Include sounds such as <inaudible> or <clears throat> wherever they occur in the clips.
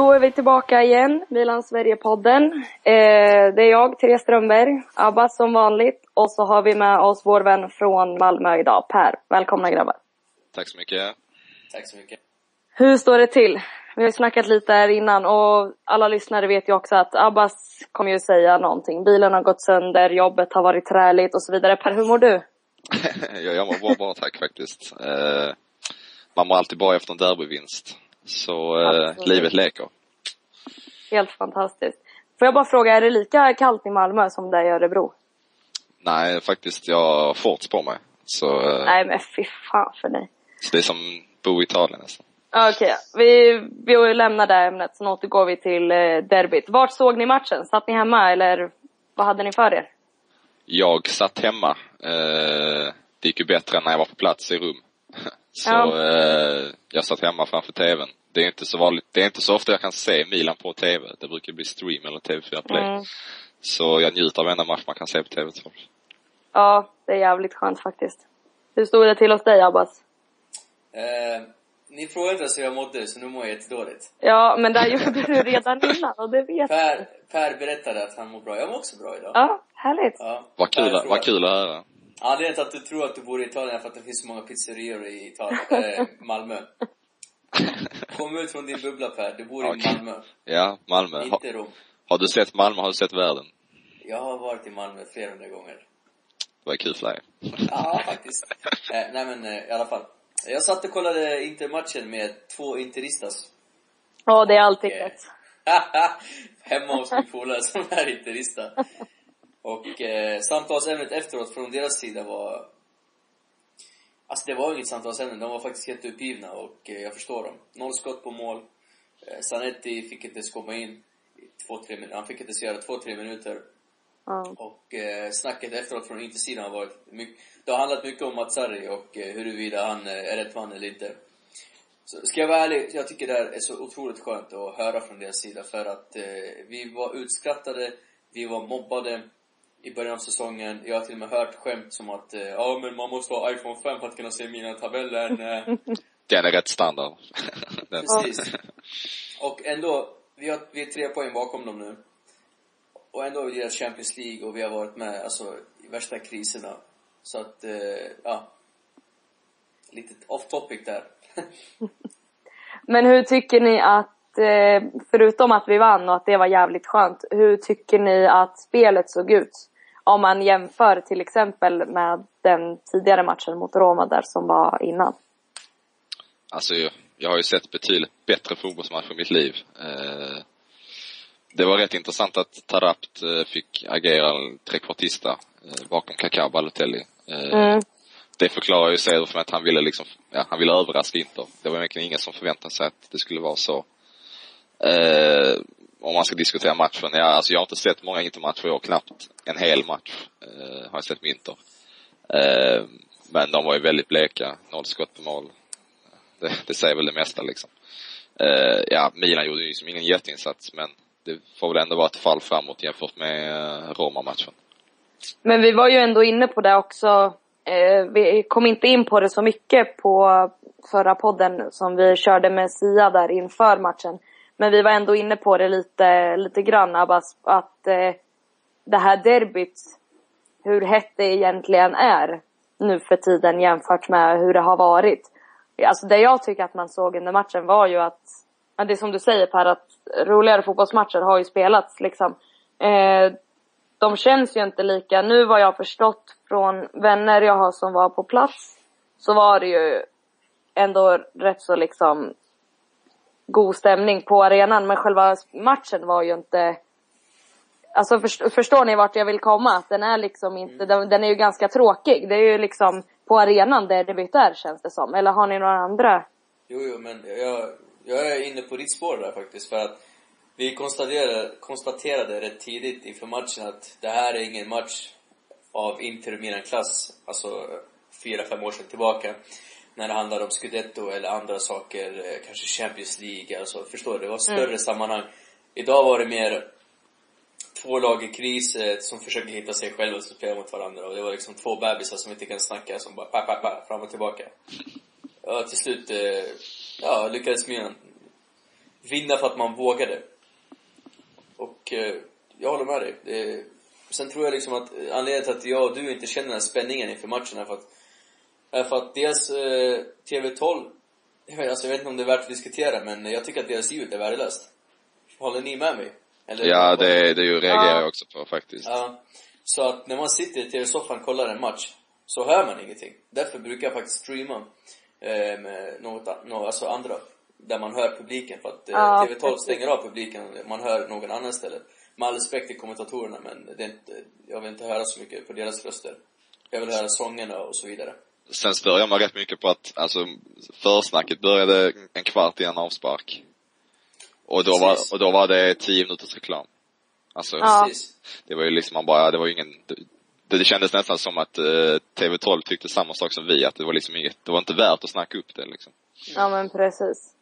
Då är vi tillbaka igen, Milan Sverige-podden. Eh, det är jag, Therese Strömberg, Abbas som vanligt och så har vi med oss vår vän från Malmö idag, Per. Välkomna grabbar. Tack så mycket. Tack så mycket. Hur står det till? Vi har ju snackat lite här innan och alla lyssnare vet ju också att Abbas kommer ju säga någonting. Bilen har gått sönder, jobbet har varit träligt och så vidare. Per, hur mår du? <laughs> jag, jag mår bra, bra tack faktiskt. Eh, man mår alltid bra efter en derbyvinst. Så eh, livet leker. Helt fantastiskt. Får jag bara fråga, är det lika kallt i Malmö som det är i Örebro? Nej, faktiskt, jag har shorts på mig. Så, eh, Nej men fy fan för dig. så det är som bo i Italien nästan. Okej, vi, vi lämnar det ämnet, sen återgår vi till eh, derbyt. Vart såg ni matchen? Satt ni hemma eller vad hade ni för er? Jag satt hemma. Eh, det gick ju bättre när jag var på plats i rum. <laughs> Så Ja. eh, jag satt hemma framför TVn. Det är inte så vanligt, det är inte så ofta jag kan se Milan på TV. Det brukar bli stream eller TV4 Play. Mm. Så jag njuter av varenda match man kan se på TV2. Ja, det är jävligt skönt faktiskt. Hur stod det till hos dig Abbas? Eh, ni frågade inte ens hur jag mådde, så nu mår jag jättedåligt. Ja, men det gjorde du redan innan och det vet. Per, per berättade att han mår bra. Jag mår också bra idag. Ja, härligt. Ja. Vad kul, vad kul att höra. Anledningen till att du tror att du bor i Italien är för att det finns så många pizzerior i Italien, eh, <laughs> Malmö. Kom ut från din bubbla Per, du bor i Okej. Malmö, Ja, Malmö. Inte Rom. har du sett Malmö har du sett världen. Jag har varit i Malmö flera hundra gånger. Det var kul för dig. Ja, faktiskt. <laughs> Eh, nej men eh, i alla fall. Jag satt och kollade Intermatchen med två interistas. Ja, det är alltid Okej. rätt. <laughs> Hemma hos min polare som är interista. Och eh, samtalsämnet efteråt från deras sida var... Alltså det var inget samtalsämne, de var faktiskt jätteuppgivna och eh, jag förstår dem. Noll skott på mål. Eh, Zanetti fick inte ens komma in två, tre minuter. Han fick inte ens göra två, tre minuter. Ja. Och eh, snacket efteråt från Intersidan har varit mycket, det har handlat mycket om Matsari och eh, huruvida han eh, är rätt man eller inte. Så ska jag vara ärlig, jag tycker det här är så otroligt skönt att höra från deras sida för att eh, vi var utskrattade, vi var mobbade i början av säsongen. Jag har till och med hört skämt som att eh, ja men man måste ha iPhone 5 för att kunna se mina tabellen. Eh, <laughs> Den är rätt standard. <laughs> Precis. Och ändå, vi, har, vi är tre poäng bakom dem nu. Och ändå har vi lirat Champions League och vi har varit med, alltså, i värsta kriserna. Så att, eh, ja. Lite off topic där. <laughs> Men hur tycker ni att, förutom att vi vann och att det var jävligt skönt, hur tycker ni att spelet såg ut? Om man jämför till exempel med den tidigare matchen mot Roma där som var innan. Alltså, jag, har ju sett betydligt bättre fotbollsmatcher i mitt liv. Eh, det var rätt intressant att Tarapt eh, fick agera trekvartista eh, bakom Kaká Balotelli. Mm. Det förklarar ju sig för att han ville liksom, ja, han ville överraska Inter. Det var egentligen ingen som förväntade sig att det skulle vara så. Om man ska diskutera matchen, ja, alltså jag har inte sett många Inter-matcher i år, knappt en hel match eh, har jag sett med Inter. Eh, men de var ju väldigt bleka, noll skott på mål. Det, det säger väl det mesta liksom. Eh, ja, Milan gjorde ju liksom ingen jätteinsats, men det får väl ändå vara ett fall framåt jämfört med eh, Roma-matchen. Men vi var ju ändå inne på det också. Eh, vi kom inte in på det så mycket på förra podden som vi körde med Sia där inför matchen. Men vi var ändå inne på det lite, lite grann Abbas, att eh, det här derbyt, hur hett det egentligen är nu för tiden jämfört med hur det har varit. Alltså det jag tycker att man såg under matchen var ju att, det är som du säger Per, att roligare fotbollsmatcher har ju spelats liksom. Eh, de känns ju inte lika. Nu vad jag har förstått från vänner jag har som var på plats så var det ju ändå rätt så liksom god stämning på arenan men själva matchen var ju inte Alltså först, förstår ni vart jag vill komma? Den är liksom inte, den, den är ju ganska tråkig. Det är ju liksom på arenan där det är känns det som. Eller har ni några andra? Jo, jo, men jag, jag är inne på ditt spår där faktiskt. För att vi konstaterade, konstaterade rätt tidigt inför matchen att det här är ingen match av Inter Milan-klass, alltså fyra, fem år sedan tillbaka. När det handlar om Scudetto eller andra saker, eh, kanske Champions League, alltså förstår du? Det var större sammanhang. Idag var det mer två lag i kris eh, som försöker hitta sig själva och spela mot varandra. Och det var liksom två bebisar som inte kan snacka, som bara pa, pa, pa, fram och tillbaka. Ja, till slut, eh, ja, lyckades Milan vinna för att man vågade. Och jag håller med dig. Sen tror jag liksom att anledningen till att jag och du inte känner den här spänningen inför matchen är för att, är för att dels eh, TV12, jag vet, alltså jag vet inte om det är värt att diskutera, men jag tycker att deras ljud är värdelöst. Håller ni med mig? Eller, Ja, det, det är ju reagerar Ja. jag också på faktiskt. Ja. Så att när man sitter i TV-soffan och kollar en match, så hör man ingenting. Därför brukar jag faktiskt streama eh, med något, a- nå- alltså andra, där man hör publiken. För att eh, Ja, TV12 precis. stänger av publiken, man hör någon annan istället. Med all respekt till kommentatorerna, men det är inte, jag vill inte höra så mycket på deras röster. Jag vill höra sångerna och så vidare. Sen stör jag mig rätt mycket på att, alltså, försnacket började en kvart innan avspark. Och då var, och då var det tio minuters reklam. Alltså, Ja. Det var ju liksom, man bara, det var ju ingen, det, det kändes nästan som att eh, TV12 tyckte samma sak som vi, att det var liksom inget, det var inte värt att snacka upp det liksom. Ja men precis.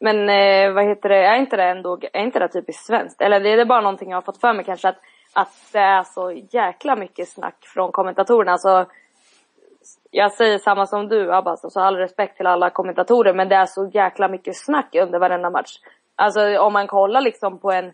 Men eh, vad heter det, är inte det ändå, är inte det typiskt svenskt? Eller det är det bara någonting jag har fått för mig kanske att, att det är så jäkla mycket snack från kommentatorerna. Alltså, jag säger samma som du Abbas, alltså all respekt till alla kommentatorer men det är så jäkla mycket snack under varenda match. Alltså om man kollar liksom på en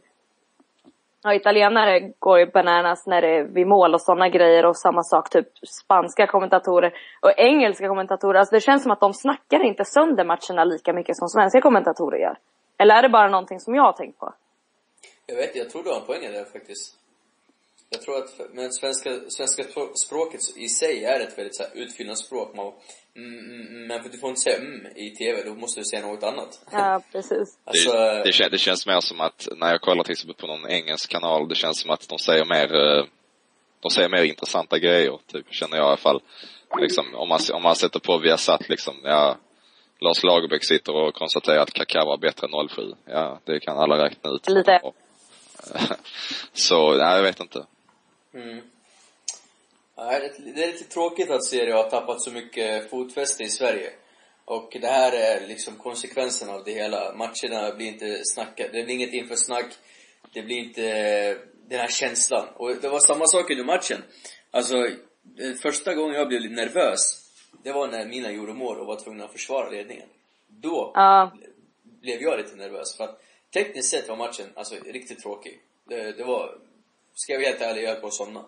Ja, italienare går ju bananas när det är vid mål och sådana grejer och samma sak typ spanska kommentatorer och engelska kommentatorer. Alltså det känns som att de snackar inte sönder matcherna lika mycket som svenska kommentatorer gör. Eller är det bara någonting som jag har tänkt på? Jag vet, jag tror du har en poäng i det faktiskt. Jag tror att, men svenska, svenska språk- språket i sig är ett väldigt så här, utfyllnadsspråk. Man, mm, mm, men du får inte säga mm i TV, då måste du säga något annat. Ja, <laughs> precis. Alltså, det, det, kän, det känns mer som att, när jag kollar till exempel på någon engelsk kanal, det känns som att de säger mer, eh, de säger mer intressanta grejer, typ, känner jag i alla fall. Liksom, om man, om man sätter på Viasat liksom, ja, Lars Lagerbäck sitter och konstaterar att Kaká var bättre än 07. Ja, det kan alla räkna ut. Lite. <laughs> Så, nej, jag vet inte. Mm. Det- är lite tråkigt att Serie har tappat så mycket fotfäste i Sverige. Och det här är liksom konsekvensen av det hela. Matcherna blir inte snackade, det blir inget införsnack. Det blir inte den här känslan. Och det var samma sak under matchen. Alltså, eh, första gången jag blev nervös, det var när Mina gjorde mål och var tvungna att försvara ledningen. Då Ja, blev jag lite nervös. För att tekniskt sett var matchen alltså riktigt tråkig. Det, det var, ska jag vara helt ärlig, jag höll på att somna.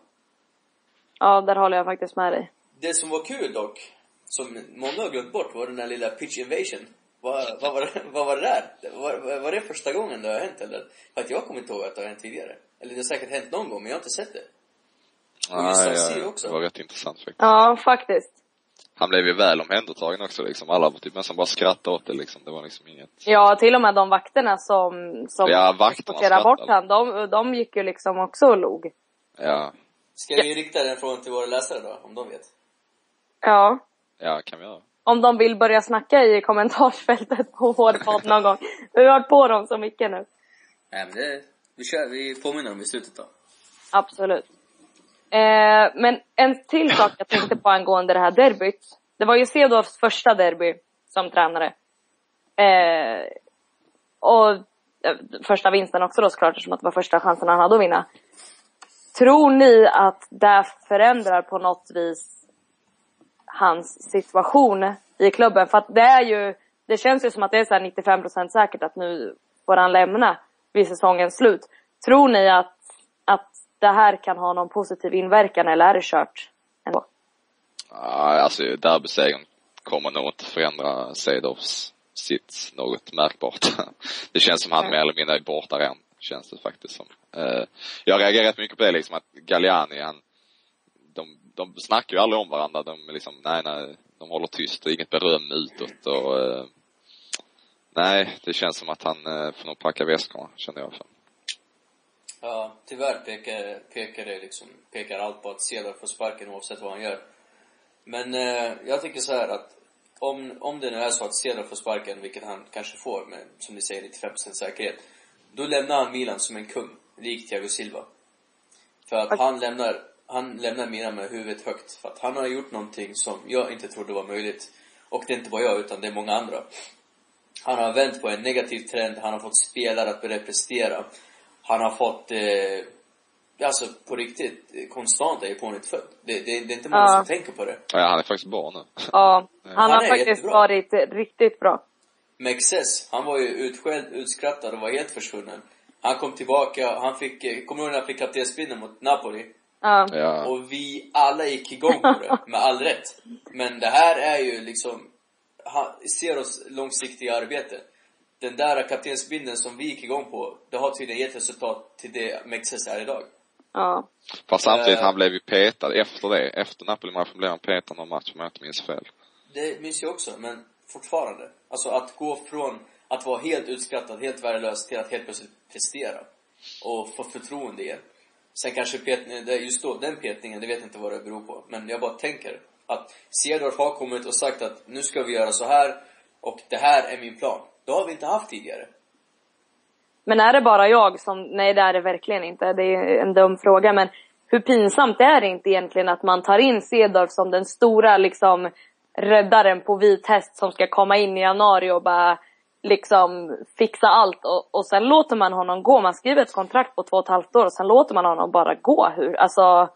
ja, där håller jag faktiskt med dig. Det som var kul dock, som många har glömt bort, var den där lilla pitch invasion. Vad, vad, var, det- vad var det där? Var, var det första gången det har hänt eller? För att jag kommer inte ihåg att det har hänt tidigare. Eller det har säkert hänt någon gång, men jag har inte sett det. Och Nej, San Siro ja, också. det var rätt intressant faktiskt. Ja, faktiskt. Han blev ju väl omhändertagen också liksom. Alla var typ nästan bara skrattade åt det liksom. Det var liksom inget. Ja, till och med de vakterna som, som Ja, vakterna bort han, de, de gick ju liksom också och log. Ja, Ska vi rikta den frågan till våra läsare då, om de vet? Ja. ja kan vi göra. Om de vill börja snacka i kommentarsfältet på vår podd någon gång. Vi har hört på dem så mycket nu. Nej men det, vi kör, vi påminner dem i slutet då. Absolut. Eh, men en till sak jag tänkte på angående det här derbyt. Det var ju Seedorfs första derby som tränare. Eh, och eh, första vinsten också då såklart eftersom att det var första chansen han hade att vinna. Tror ni att det förändrar på något vis hans situation i klubben? För att det är ju, det känns ju som att det är så här 95% säkert att nu får han lämna vid säsongens slut. Tror ni att, att det här kan ha någon positiv inverkan eller är det kört Ja, alltså derbysegern kommer nog inte förändra Cedorfs sitt något märkbart. <laughs> Det känns som han mer eller mindre är borta redan, känns det faktiskt som. Eh, Jag reagerar rätt mycket på det liksom att Galliani, han, de, de snackar ju aldrig om varandra. De är liksom, nej, nej, de håller tyst och inget beröm utåt och eh, nej, det känns som att han eh, får nog packa väskorna, känner jag. För. Ja, tyvärr pekar, pekar det liksom, pekar allt på att Cedar får sparken oavsett vad han gör. Men eh, jag tycker så här att om, om det nu är så att Cedar får sparken, vilket han kanske får med, som ni säger, 95% säkerhet. Då lämnar han Milan som en kung, likt Thiago Silva. För att han lämnar, han lämnar Milan med huvudet högt. För att han har gjort någonting som jag inte trodde var möjligt. Och det är inte bara jag, utan det är många andra. Han har vänt på en negativ trend, han har fått spelare att börja prestera. Han har fått, eh, alltså på riktigt, konstant är pånyttfödd. Det, det, det är inte många Ja. som tänker på det. Ja, han är faktiskt bra nu. Ja, han, Han har är faktiskt jättebra. varit riktigt bra. Mexes, han var ju utskälld, utskrattad och var helt försvunnen. Han kom tillbaka, han fick, kommer du ihåg när han fick kaptensbindeln mot Napoli? Ja. Ja. Och vi alla gick igång på det, <laughs> med all rätt. Men det här är ju liksom, han ser oss långsiktiga arbete. Den där kaptensbindeln som vi gick igång på, det har tydligen gett resultat till det Mexes är idag. Ja. Fast samtidigt, Eh. han blev ju petad efter det. Efter Napoli-matchen blev han petad någon match om jag inte minns fel. Det minns jag också, men fortfarande. Alltså att gå från att vara helt utskrattad, helt värdelös, till att helt plötsligt prestera. Och få förtroende igen. Sen kanske petningen, just då, den petningen, det vet jag inte vad det beror på. Men jag bara tänker att Cedorf har kommit och sagt att nu ska vi göra så här och det här är min plan. Det har vi inte haft tidigare. Men är det bara jag som, nej det är det verkligen inte, det är en dum fråga men hur pinsamt är det inte egentligen att man tar in Cedorf som den stora liksom räddaren på vit häst som ska komma in i januari och bara liksom fixa allt och, och sen låter man honom gå. Man skriver ett kontrakt på två och ett halvt år och sen låter man honom bara gå. Hur, alltså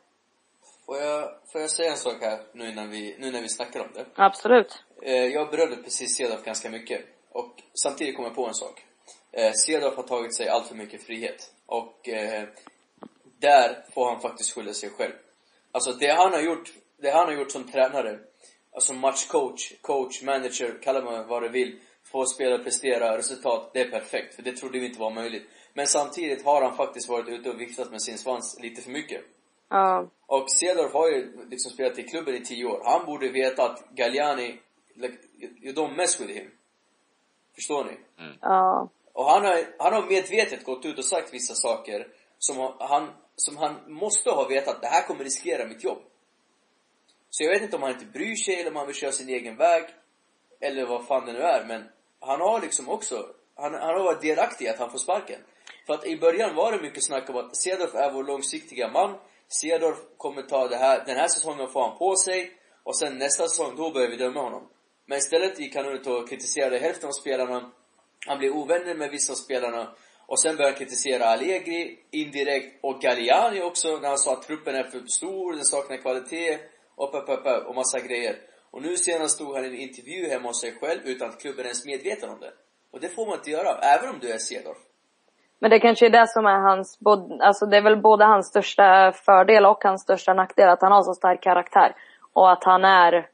Får jag, får jag säga en sak här nu innan vi, nu när vi snackar om det? absolut. Eh, jag berörde precis Cedorf ganska mycket. Och samtidigt kom jag på en sak. Eh, Cedorf har tagit sig allt för mycket frihet. Och eh, där får han faktiskt skylla sig själv. Alltså det han har gjort, det han har gjort som tränare, alltså matchcoach, coach, manager, kalla man vad du vill, få spelare att prestera, resultat, det är perfekt. För det trodde vi inte var möjligt. Men samtidigt har han faktiskt varit ute och viftat med sin svans lite för mycket. Ja, Och Cedorf har ju liksom spelat i klubben i tio år. Han borde veta att Galliani, like, you don't mess with him. Förstår ni? ja, och han har, han har medvetet gått ut och sagt vissa saker som han, som han måste ha vetat det här kommer riskera mitt jobb. Så jag vet inte om han inte bryr sig eller om han vill köra sin egen väg. Eller vad fan det nu är. Men han har liksom också, han, han har varit delaktig i att han får sparken. För att i början var det mycket snack om att Cedorf är vår långsiktiga man. Cedorf kommer ta det här, den här säsongen får han på sig. Och sen nästa säsong, då börjar vi döma honom. Men istället gick han ut och kritiserade hälften av spelarna. Han blev ovänner med vissa av spelarna. Och sen började han kritisera Allegri indirekt och Galliani också när han sa att truppen är för stor, den saknar kvalitet och upp, upp, upp, och massa grejer. Och nu senast stod han i en intervju hemma hos sig själv utan att klubben är ens medveten om det. Och det får man inte göra, även om du är Cedorf. Men det kanske är det som är hans, alltså det är väl både hans största fördel och hans största nackdel, att han har så stark karaktär. Och att han är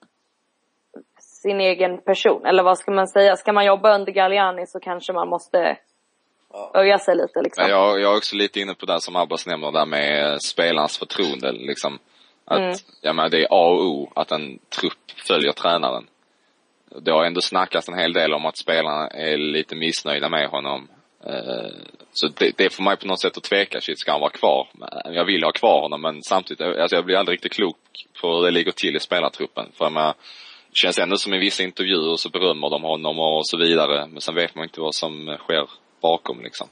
sin egen person. Eller vad ska man säga? Ska man jobba under Galliani så kanske man måste Ja. öja sig lite liksom. Men jag, jag är också lite inne på det som Abbas nämner där med spelarens förtroende liksom. Att, Mm. ja men det är A och O att en trupp följer tränaren. Det har ändå snackats en hel del om att spelarna är lite missnöjda med honom. Eh, Så det, det får mig på något sätt att tveka, shit ska han vara kvar? Men Jag vill ha kvar honom men samtidigt, alltså jag blir aldrig riktigt klok på hur det ligger till i spelartruppen. För jag menar, det känns ändå som i vissa intervjuer så berömmer de honom och så vidare. Men sen vet man inte vad som sker bakom liksom.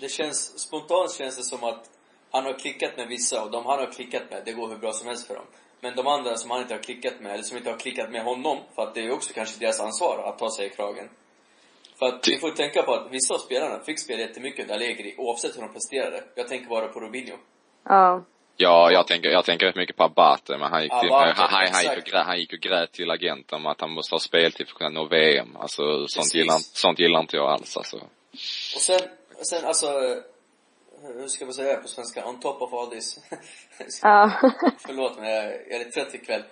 Det känns, spontant känns det som att han har klickat med vissa och de han har klickat med, det går hur bra som helst för dem. Men de andra som han inte har klickat med, eller som inte har klickat med honom, för att det är också kanske deras ansvar att ta sig i kragen. För att vi får tänka på att vissa av spelarna fick spela jättemycket under Allegri, oavsett hur de presterade. Jag tänker bara på Robinho. Ja. Ja, jag tänker, jag tänker rätt mycket på Abate, men han gick, till, Abate, han, han, han, gick och grät, han gick och grät till agenten om att han måste ha speltid för att kunna nå VM. Alltså, sånt gillar, sånt gillar inte jag alls alltså. Och sen, sen alltså, hur ska man säga på svenska? On top of all this. <laughs> Ja. <laughs> Förlåt jag, jag är lite trött ikväll.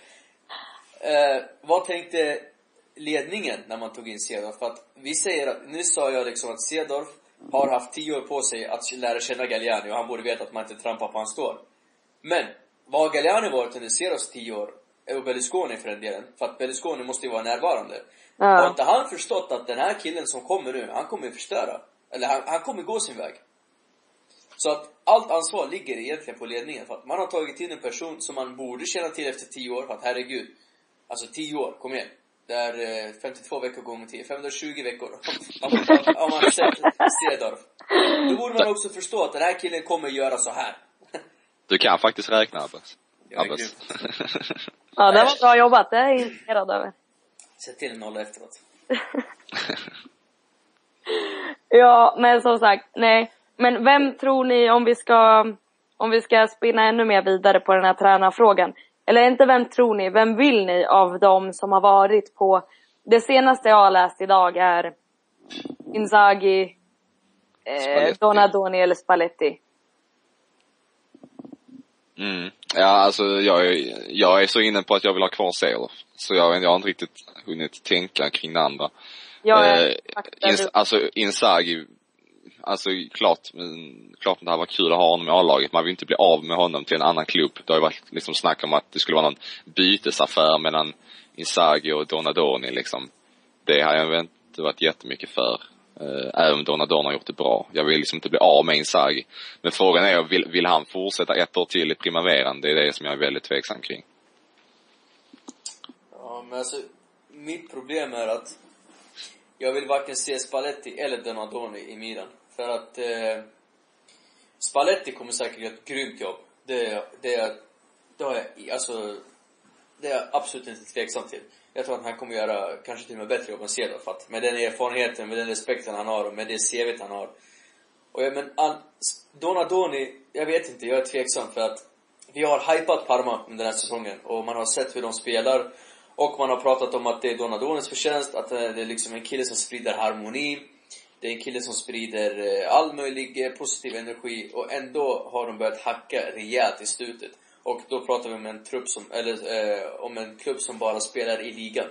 Eh, vad tänkte ledningen när man tog in Cedorf? För att vi säger att, nu sa jag liksom att Cedorf har haft tio år på sig att lära känna Galliani och han borde veta att man inte trampar på hans tår. Men, vad har Galliani varit under Cedorfs tio år? Och Berlusconi för den delen. För att Berlusconi måste ju vara närvarande. Har Ja. inte han förstått att den här killen som kommer nu, han kommer förstöra? Eller han, han kommer gå sin väg. Så att allt ansvar ligger egentligen på ledningen. För att man har tagit in en person som man borde känna till efter 10 år. För att herregud. Alltså 10 år, kom igen. Det är eh, 52 veckor gånger 10, 520 veckor. <laughs> Om man, om man säger Cedorf. Då borde man också förstå att den här killen kommer göra så här. Du kan faktiskt räkna Abbas. Abbas. <laughs> ja, det var bra jobbat. Det är jag imponerad över. Sätt till en nolla efteråt. <laughs> Ja, men som sagt, nej. Men vem tror ni, om vi ska, om vi ska spinna ännu mer vidare på den här tränarfrågan. Eller inte vem tror ni, vem vill ni av de som har varit på det senaste jag har läst idag är Inzaghi, eh. Donadoni eller Spalletti. Mm. Ja, alltså jag är, jag är så inne på att jag vill ha kvar Seelof. Så jag, jag har inte riktigt hunnit tänka kring det andra. Jag är Eh, ins, alltså Inzaghi, alltså klart, men, klart att det hade varit kul att ha honom i A-laget. Man vill inte bli av med honom till en annan klubb. Det har ju varit liksom snack om att det skulle vara någon bytesaffär mellan Inzaghi och Donadoni liksom. Det har jag inte varit jättemycket för. Eh, även om Donadon har gjort det bra. Jag vill liksom inte bli av med Inzaghi. Men frågan är, vill, vill han fortsätta ett år till i primaveran? Det är det som jag är väldigt tveksam kring. Ja, men alltså, mitt problem är att jag vill varken se Spalletti eller Donadoni i Milan. För att eh, Spalletti kommer säkert göra ett grymt jobb. Det, det, det har jag, alltså, det är jag absolut inte tveksam till. Jag tror att han kommer göra kanske till och med bättre jobb än Cedorf. För att med den erfarenheten, med den respekten han har och med det cv han har. Och jag, men all, Donadoni, jag vet inte, jag är tveksam för att vi har hypat Parma under den här säsongen och man har sett hur de spelar. Och man har pratat om att det är Donadonis förtjänst, att eh, det är liksom en kille som sprider harmoni. Det är en kille som sprider eh, all möjlig eh, positiv energi och ändå har de börjat hacka rejält i slutet. Och då pratar vi om en trupp som, eller eh, om en klubb som bara spelar i ligan.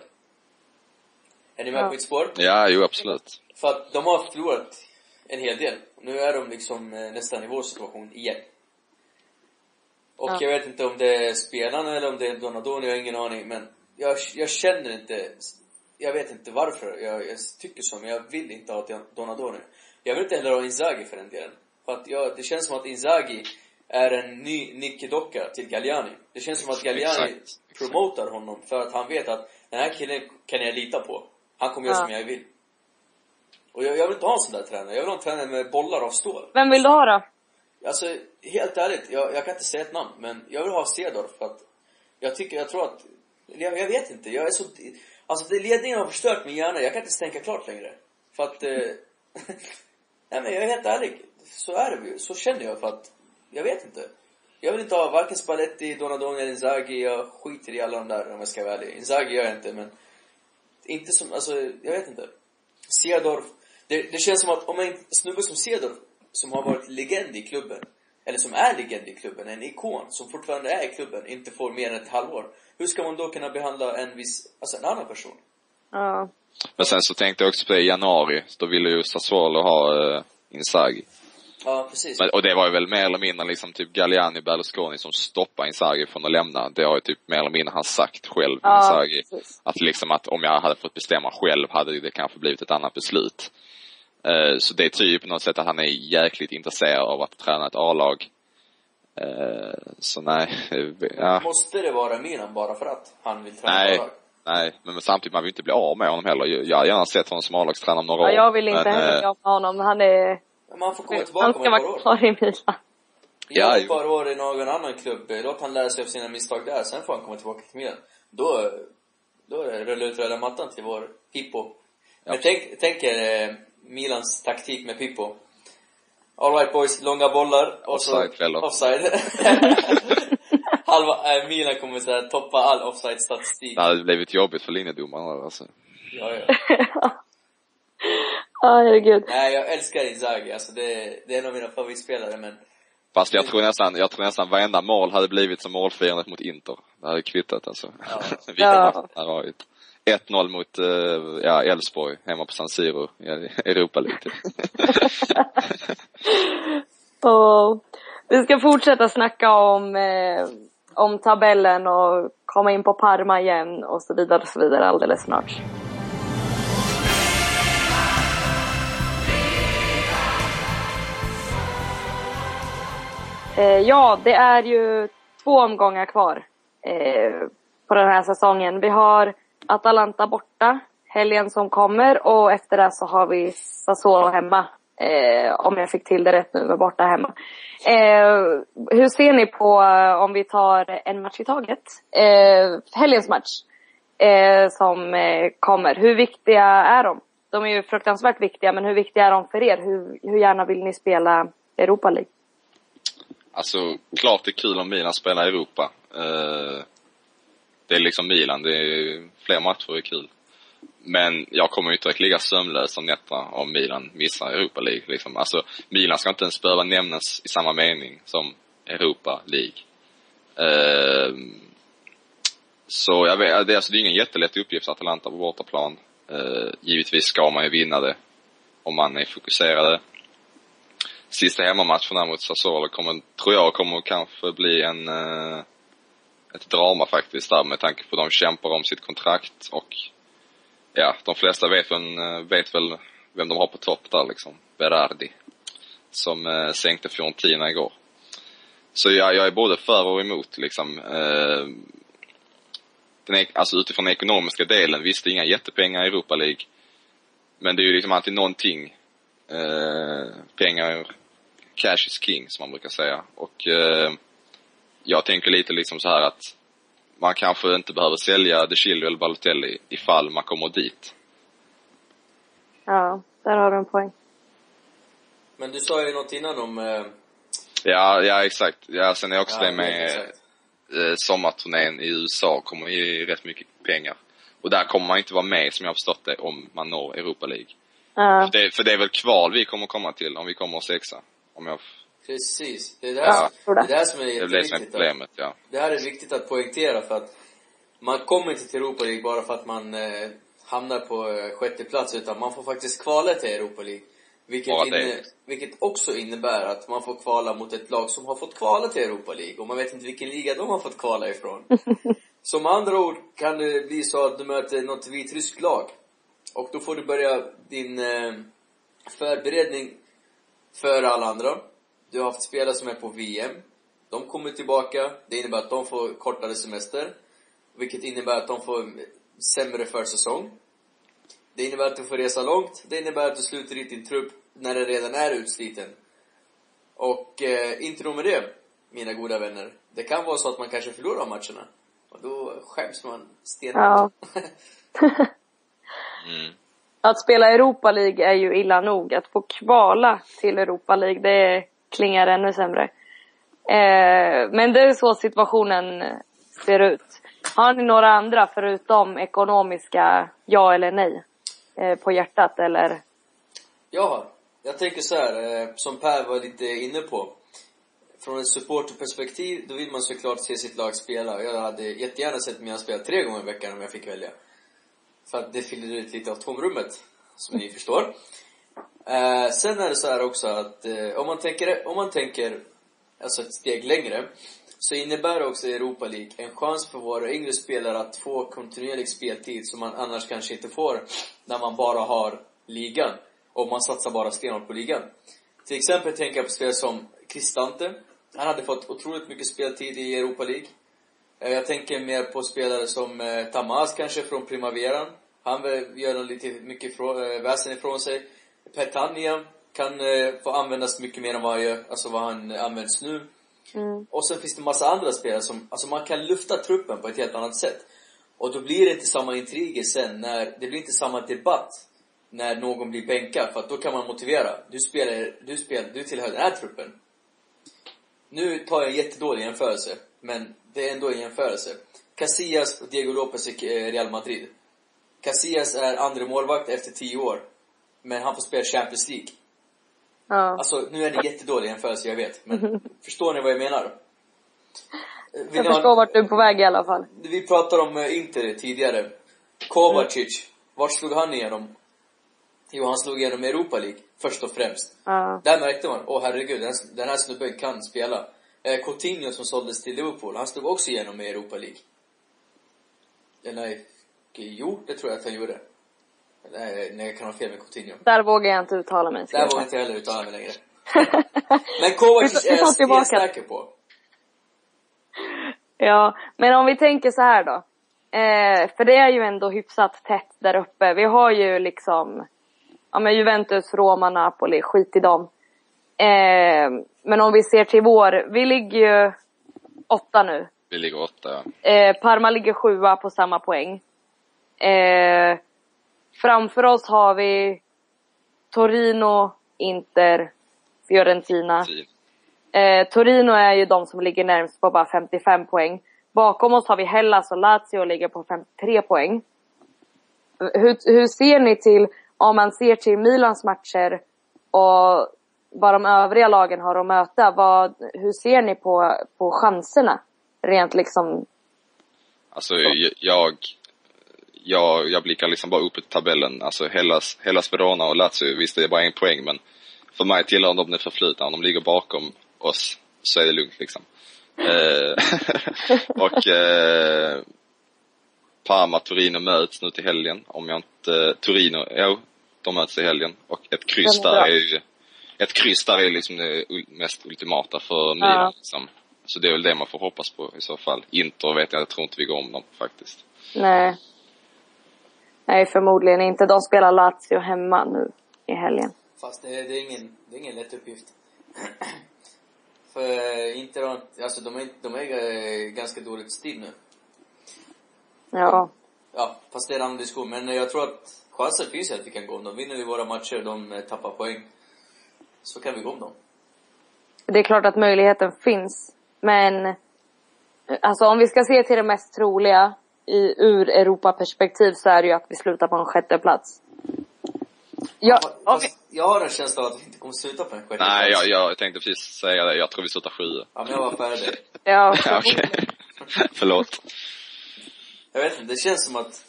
Är ni med Ja. på mitt spår? Ja, jo absolut. För att de har förlorat en hel del. Nu är de liksom eh, nästan i vår situation igen. Och Ja. jag vet inte om det är spelarna eller om det är Donadoni, jag har ingen aning. Men jag, jag känner inte, jag vet inte varför jag, jag tycker så, men jag vill inte ha Donadoni. Jag vill inte heller ha Inzaghi för den delen. För att jag, det känns som att Inzaghi är en ny Nicke-docka till Galliani. Det känns som att Galliani Exakt, exakt. promotar honom för att han vet att den här killen kan jag lita på. Han kommer göra Ja. som jag vill. Och jag, jag vill inte ha en sån där tränare. Jag vill ha en tränare med bollar av stål. Vem vill du ha då? Alltså, helt ärligt, jag, jag kan inte säga ett namn, men jag vill ha Cedorf för att jag tycker, jag tror att, jag, jag vet inte, jag är så, alltså det, ledningen har förstört min hjärna, jag kan inte tänka klart längre. För att, eh, <laughs> nej men jag är helt ärlig, så är det ju, så känner jag för att, jag vet inte. Jag vill inte ha varken Spalletti, Donadoni eller Inzaghi, jag skiter i alla de där om jag ska vara ärlig. Inzaghi gör jag inte, men inte som, alltså, jag vet inte. Cedorf, det, det känns som att om en snubbe som Cedorf, som har varit legend i klubben, eller som är legend i klubben, en ikon som fortfarande är i klubben, inte får mer än ett halvår. Hur ska man då kunna behandla en viss, alltså en annan person? Ja. Men sen så tänkte jag också på det i januari, så då ville ju Sassuolo ha uh, Inzaghi. Ja, precis. Men, och det var ju väl mer eller mindre liksom typ Galliani, Berlusconi som stoppade Inzaghi från att lämna. Det har ju typ mer eller mindre han sagt själv, Ja, Inzaghi. precis. Att liksom att om jag hade fått bestämma själv hade det kanske blivit ett annat beslut. Eh, så det tyder ju på något sätt att han är jäkligt intresserad av att träna ett A-lag. Eh, så nej, eh, ja. Måste det vara Milan bara för att han vill träna Nej. A-lag? Nej, men, men samtidigt man vill inte bli av med honom heller. Jag hade gärna sett honom som A-lagstränare om några ja år. jag vill inte men, heller eh, jobba med honom. Han är, Men man får komma tillbaka han om ska ett par vara år. kvar i Milan. Ja, ett par år i någon annan klubb, låt han lära sig av sina misstag där, sen får han komma tillbaka till Milan. Då, då är det rulla ut röda mattan till vår Pippo. Men Ja. tänk, tänk er eh, Milans taktik med Pippo. Alright boys, långa bollar. Och så, Offside. <laughs> Halva, äh, Milan kommer så här, toppa all offside-statistik. Det hade blivit jobbigt för linjedomarna alltså. Ja, ja. <laughs> Ja, herregud. Nej, jag älskar Inzaghi. Alltså det, det är en av mina favoritspelare, men Fast jag tror nästan, jag tror nästan varenda mål hade blivit som målfirandet mot Inter. Det hade kvittat alltså. Ja. <laughs> Vilken Ja. det varit. 1-0 mot, eh, ja, Elfsborg hemma på San Siro i Europa League. <laughs> Och vi ska fortsätta snacka om, eh, om tabellen och komma in på Parma igen och så vidare och så vidare alldeles snart. Eh, ja, det är ju två omgångar kvar eh, på den här säsongen. Vi har Atalanta borta helgen som kommer och efter det så har vi Sassuolo hemma. Eh, om jag fick till det rätt nu med borta hemma. Eh, hur ser ni på eh, om vi tar en match i taget? Eh, helgens match eh, som eh, kommer. Hur viktiga är de? De är ju fruktansvärt viktiga men hur viktiga är de för er? Hur, hur gärna vill ni spela Europa League? Alltså, klart det är kul om Milan spelar i Europa. Eh, det är liksom Milan, det är fler matcher är kul. men jag kommer ju inte att ligga sömnlös om nätterna om Milan missar Europa League. Liksom. Alltså, Milan ska inte ens behöva nämnas i samma mening som Europa League. Eh, så jag vet, det, alltså, det är ingen jättelätt uppgift Atalanta på bortaplan. Eh, givetvis ska man ju vinna det om man är fokuserade. Sista hemmamatchen här mot Sassuolo kommer, tror jag, kommer kanske bli en, eh, ett drama faktiskt där med tanke på att de kämpar om sitt kontrakt och ja, de flesta vet, väl, eh, vet väl vem de har på topp där liksom. Berardi. Som eh, sänkte Fiorentina igår. Så ja, jag är både för och emot liksom. Eh, den, alltså utifrån den ekonomiska delen, visst det är inga jättepengar i Europa League. Men det är ju liksom alltid någonting. Eh, pengar, cash is king som man brukar säga. Och eh, jag tänker lite liksom så här att man kanske inte behöver sälja De Chilio eller Balotelli ifall man kommer dit. Ja, där har du en poäng. Men du sa ju något innan om... Eh... Ja, ja exakt. Ja, sen är också ja, det med eh, sommarturnén i USA kommer ge rätt mycket pengar. Och där kommer man inte vara med, som jag har förstått det, om man når Europa League. Ja. För, det, för det är väl kval vi kommer komma till, om vi kommer sexa. Om jag Precis. Det är det här, ja, det. är det här som är jätteviktigt. Det är som ja. Det här är viktigt att poängtera för att man kommer inte till Europa League bara för att man eh, hamnar på eh, sjätte plats utan man får faktiskt kvala till Europa League. Vilket, ja, inne, vilket också innebär att man får kvala mot ett lag som har fått kvala till Europa League och man vet inte vilken liga de har fått kvala ifrån. <laughs> med andra ord kan det bli så att du möter något vitryskt lag. Och då får du börja din eh, förberedning före alla andra. Du har haft spelare som är på VM. De kommer tillbaka. Det innebär att de får kortare semester. Vilket innebär att de får sämre försäsong. Det innebär att du får resa långt. Det innebär att du sluter i din trupp när den redan är utsliten. Och eh, inte nog med det, mina goda vänner. Det kan vara så att man kanske förlorar matcherna. Och då skäms man stenhårt. Ja. <laughs> <laughs> mm. Att spela Europa League är ju illa nog. Att få kvala till Europa League, det klingar ännu sämre. Eh, men det är så situationen ser ut. Har ni några andra förutom ekonomiska ja eller nej eh, på hjärtat eller? Jag har. Jag tänker så här, eh, som Per var lite inne på. Från ett supporterperspektiv, då vill man såklart se sitt lag spela. Jag hade jättegärna sett mina spela tre gånger i veckan om jag fick välja. För att det fyller ut lite av tomrummet, som ni förstår. Eh, sen är det så här också att eh, om man tänker, om man tänker alltså ett steg längre så innebär också Europa League en chans för våra yngre spelare att få kontinuerlig speltid som man annars kanske inte får när man bara har ligan och man satsar bara stenhårt på ligan. Till exempel tänker jag på spelare som Cristante. Han hade fått otroligt mycket speltid i Europa League. Eh, jag tänker mer på spelare som eh, Tamas kanske från Primaveran. Han gör lite mycket väsen ifrån sig. Petania kan eh, få användas mycket mer än vad han gör, alltså vad han används nu. Mm. Och sen finns det massa andra spelare som, alltså man kan lufta truppen på ett helt annat sätt. Och då blir det inte samma intriger sen när, det blir inte samma debatt när någon blir bänkad, för att då kan man motivera. Du spelar, du spelar, du tillhör den här truppen. Nu tar jag en jättedålig jämförelse, men det är ändå en jämförelse. Casillas och Diego Lopez i eh, Real Madrid. Casillas är andra målvakt efter tio år men han får spela Champions League. Ja. Alltså, nu är det jättedålig jämförelse, jag vet. Men <laughs> förstår ni vad jag menar? Vill jag förstår ha... vart du är på väg i alla fall. Vi pratade om eh, Inter tidigare. Kovacic, mm. vart slog han igenom? Jo, han slog igenom Europa League, först och främst. Ja. Där märkte man, åh herregud, den, den här snubben kan spela. Eh, Coutinho som såldes till Liverpool, han slog också igenom i Europa League. Ja, nej, jo, det tror jag att han gjorde. Nej, nej, jag kan ha fel med Coutinho. Där vågar jag inte uttala mig. Där vågar jag inte heller uttala mig längre. <laughs> men Kovacic är jag säker på. Ja, men om vi tänker så här då. Eh, för det är ju ändå hyfsat tätt där uppe. Vi har ju liksom, ja men Juventus, Roma, Napoli, skit i dem. Eh, men om vi ser till vår, vi ligger ju åtta nu. Vi ligger åtta, ja. Eh, Parma ligger sjua på samma poäng. Eh, Framför oss har vi Torino, Inter, Fiorentina. Eh, Torino är ju de som ligger närmst på bara 55 poäng. Bakom oss har vi Hellas och Lazio och ligger på 53 poäng. hur, hur ser ni till, om man ser till Milans matcher och vad de övriga lagen har att möta, vad, hur ser ni på, på chanserna? Rent liksom... Alltså jag, jag, jag blickar liksom bara upp i tabellen. Alltså Hellas, Hellas Verona och Lazio, visst det är bara en poäng men för mig tillhör de det förflutna. Om de ligger bakom oss så är det lugnt liksom. Eh, <laughs> och eh, Parma, Torino möts nu till helgen. Om jag inte, Torino, jo, de möts i helgen. Och ett kryss där är ju, ett kryss där är liksom det mest ultimata för Milan ja. liksom. Så det är väl det man får hoppas på i så fall. Inter vet jag, jag tror inte vi går om dem faktiskt. Nej. Nej, förmodligen inte. De spelar Lazio hemma nu i helgen. Fast det, det, är, ingen, det är ingen lätt uppgift. <clears throat> För Inter alltså de är, de är ganska dåligt stil nu. Ja. Ja, fast det är en annan diskussion. Men jag tror att chansen finns att vi kan gå om dem. Vinner vi våra matcher, de eh, tappar poäng, så kan vi gå om dem. Det är klart att möjligheten finns. Men, alltså om vi ska se till det mest troliga i, ur Europaperspektiv så är det ju att vi slutar på en sjätte plats. Ja, ja, vi... Jag har en känsla av att vi inte kommer sluta på en sjätte Nej, jag, jag tänkte precis säga det. Jag tror vi slutar sjua. Ja, men jag var färdig. ja, <laughs> okej. Förlåt. Jag vet inte, det känns som att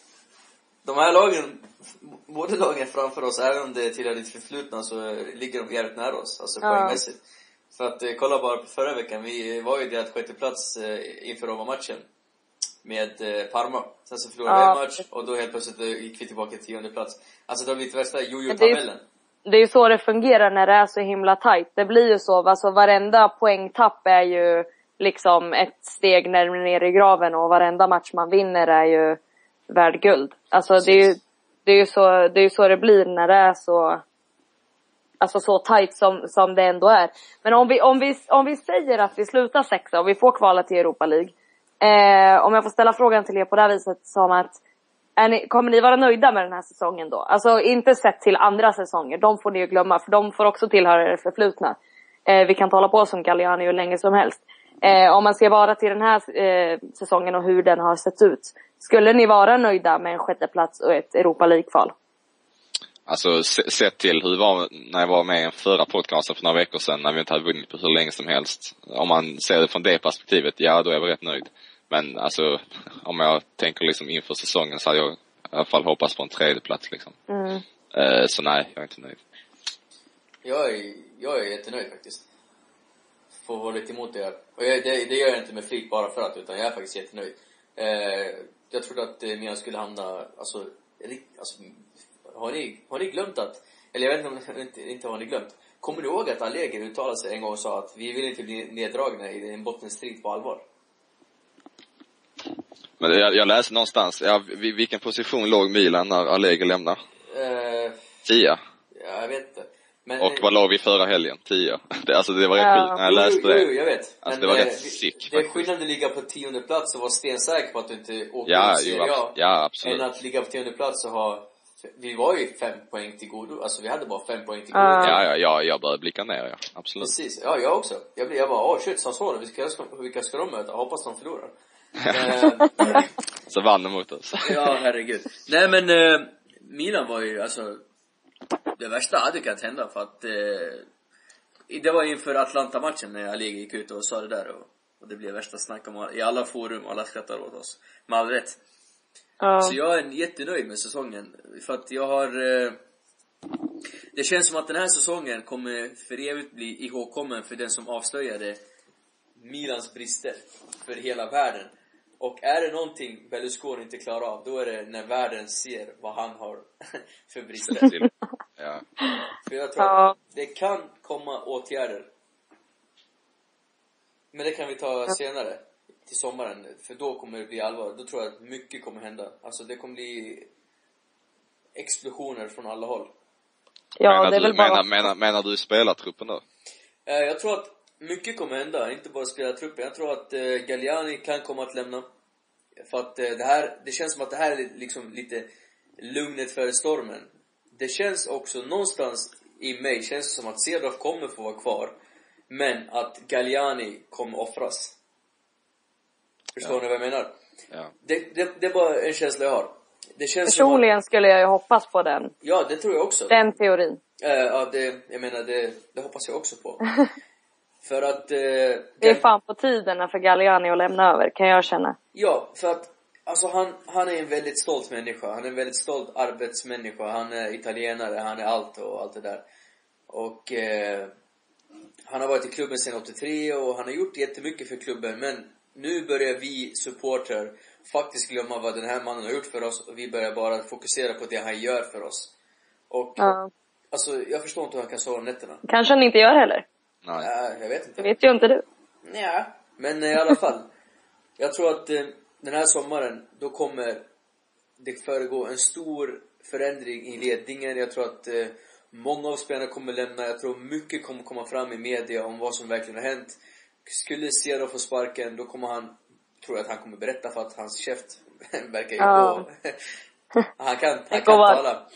de här lagen, både lagen framför oss, även om det tillhör ditt förflutna, så ligger de jävligt nära oss, alltså ja. poängmässigt. För att eh, kolla bara på förra veckan, vi var ju delat sjätte plats eh, inför Roma-matchen med eh, Parma. Sen så förlorade vi ja. en match och då helt plötsligt eh, gick vi tillbaka till tionde plats. Alltså det har blivit värsta jojo-tabellen. Det är ju så det fungerar när det är så himla tight. Det blir ju så, alltså varenda poängtapp är ju liksom ett steg närmare ner i graven och varenda match man vinner är ju värd guld. Alltså Precis. det är ju, det är ju så, det är så det blir när det är så, alltså så tight som, som det ändå är. Men om vi, om vi, om vi säger att vi slutar sexa och vi får kvala till Europa League. Eh, om jag får ställa frågan till er på det här viset som att ni, kommer ni vara nöjda med den här säsongen då? Alltså inte sett till andra säsonger, de får ni ju glömma för de får också tillhöra det förflutna. Eh, vi kan tala på som Galliani hur länge som helst. Eh, om man ser bara till den här eh, säsongen och hur den har sett ut. Skulle ni vara nöjda med en sjätteplats och ett Europa League-kval? Alltså sett till hur det var när jag var med i en förra podcasten för några veckor sedan när vi inte hade vunnit på hur länge som helst. Om man ser det från det perspektivet, ja då är jag väl rätt nöjd. Men alltså om jag tänker liksom inför säsongen så hade jag i alla fall hoppats på en tredje plats liksom. Mm. Eh, så nej, jag är inte nöjd. Jag är, jag är jättenöjd faktiskt. Får vara lite emot det. Och jag, det, det gör jag inte med flit bara för att, utan jag är faktiskt jättenöjd. Eh, jag trodde att eh, Milan skulle hamna, alltså, alltså har ni, har ni glömt att, eller jag vet inte om inte, inte har ni glömt. Kommer du ihåg att Allegri uttalade sig en gång och sa att vi vill inte bli neddragna i en bottenstrid på allvar? Men jag, jag läste någonstans, ja, vilken position låg Milan när Allegri lämnade? Eh, Tia? Ja, jag vet inte. Men, och vad låg vi förra helgen? Tia. <laughs> Det, alltså det var rätt ja. sjukt när jag läste det. Jo, jag vet. Alltså men, det var eh, rätt sick Det är skillnad att ligga på tionde plats och vara stensäker på att du inte åker ja, ut Serie A. Ja, absolut. Än att ligga på tionde plats och ha vi var ju fem poäng till godo, alltså vi hade bara fem poäng till godo. Uh. Ja, ja, ja, jag började blicka ner ja. Absolut. Precis. Ja, jag också. Jag, blev, jag bara, åh shit, Sassuolo, vilka ska, vilka ska de möta? Hoppas de förlorar. eh, <laughs> Så vann de mot oss. ja, herregud. Nej men, eh, Milan var ju alltså, det värsta hade kunnat hända för att eh, det var inför Atlanta-matchen när Allegri gick ut och sa det där och, och det blev värsta snack om i alla forum, alla skrattar åt oss. Med all rätt. Ja. Så jag är jättenöjd med säsongen. För att jag har... Eh, det känns som att den här säsongen kommer för evigt bli ihågkommen för den som avslöjade Milans brister för hela världen. Och är det någonting Berlusconi inte klarar av, då är det när världen ser vad han har <laughs> för brister. Ja. För jag tror ja. att det kan komma åtgärder. Men det kan vi ta senare till sommaren. För då kommer det bli allvar. Då tror jag att mycket kommer hända. Alltså det kommer bli explosioner från alla håll. Ja, menar det är du, väl bara... menar, menar, menar du spelartruppen då? Eh, jag tror att mycket kommer hända, inte bara spelartruppen. Jag tror att eh, Galliani kan komma att lämna. För att eh, det här, det känns som att det här är liksom lite lugnet före stormen. Det känns också någonstans i mig, känns det som att Cedorf kommer få vara kvar. Men att Galliani kommer offras. Förstår ja. ni vad jag menar? Ja. Det, det, det är bara en känsla jag har. det känns som att, Personligen skulle jag ju hoppas på den, Ja, det tror jag också. den teorin. Eh, ja, det, jag menar det, det hoppas jag också på. <laughs> för att... Eh, Det är fan på tiden för Galliani att lämna över, kan jag känna. Ja, för att alltså han, han är en väldigt stolt människa. Han är en väldigt stolt arbetsmänniska. Han är italienare, han är allt och allt det där. Och eh, han har varit i klubben sedan 83 och han har gjort jättemycket för klubben. Men nu börjar vi supportrar faktiskt glömma vad den här mannen har gjort för oss och vi börjar bara fokusera på det han gör för oss. Och Ja. alltså, jag förstår inte hur han kan sova om nätterna. Kanske han inte gör heller. Nej. Jag vet Det inte. vet ju inte du. Ja, men i alla fall. Jag tror att eh, den här sommaren, då kommer det föregå en stor förändring i ledningen. Jag tror att eh, många av spelarna kommer lämna. Jag tror mycket kommer komma fram i media om vad som verkligen har hänt. Skulle Cedar få sparken, då kommer han, tror jag att han kommer berätta för att hans käft <laughs> verkar ju Ja. gå. <laughs> han kan, han kan tala.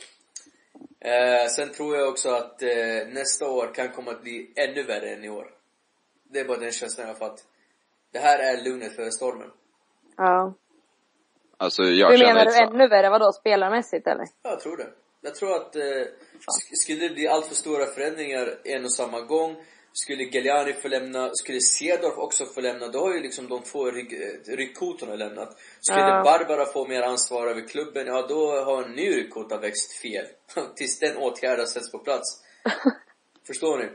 Eh, sen tror jag också att eh, nästa år kan komma att bli ännu värre än i år. Det är bara den känslan jag har fått. Det här är lugnet före stormen. Ja. Alltså jag Hur menar du ännu värre? Vadå, spelarmässigt eller? Ja, jag tror det. Jag tror att eh, sk- skulle det bli allt för stora förändringar en och samma gång, skulle Galliani få lämna, skulle Cedorf också få lämna, då har ju liksom de två rygg, eh, lämnat. Skulle Ja. Barbara få mer ansvar över klubben, ja då har en ny ryggkota växt fel. <laughs> Tills den åtgärdas sätts på plats. <laughs> Förstår ni?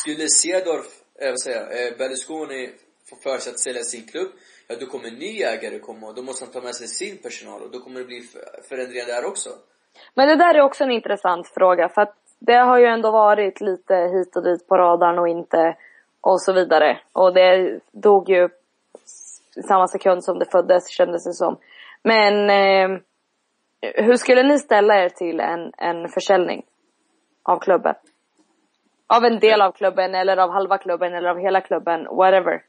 Skulle Cedorf, eh, vad säger jag, eh, Berlusconi få för sig att sälja sin klubb, ja då kommer en ny ägare komma och då måste han ta med sig sin personal och då kommer det bli förändringar där också. Men det där är också en intressant fråga för att det har ju ändå varit lite hit och dit på radarn och inte och så vidare. Och det dog ju i samma sekund som det föddes kändes det som. Men eh, hur skulle ni ställa er till en, en försäljning av klubben? Av en del av klubben eller av halva klubben eller av hela klubben, whatever.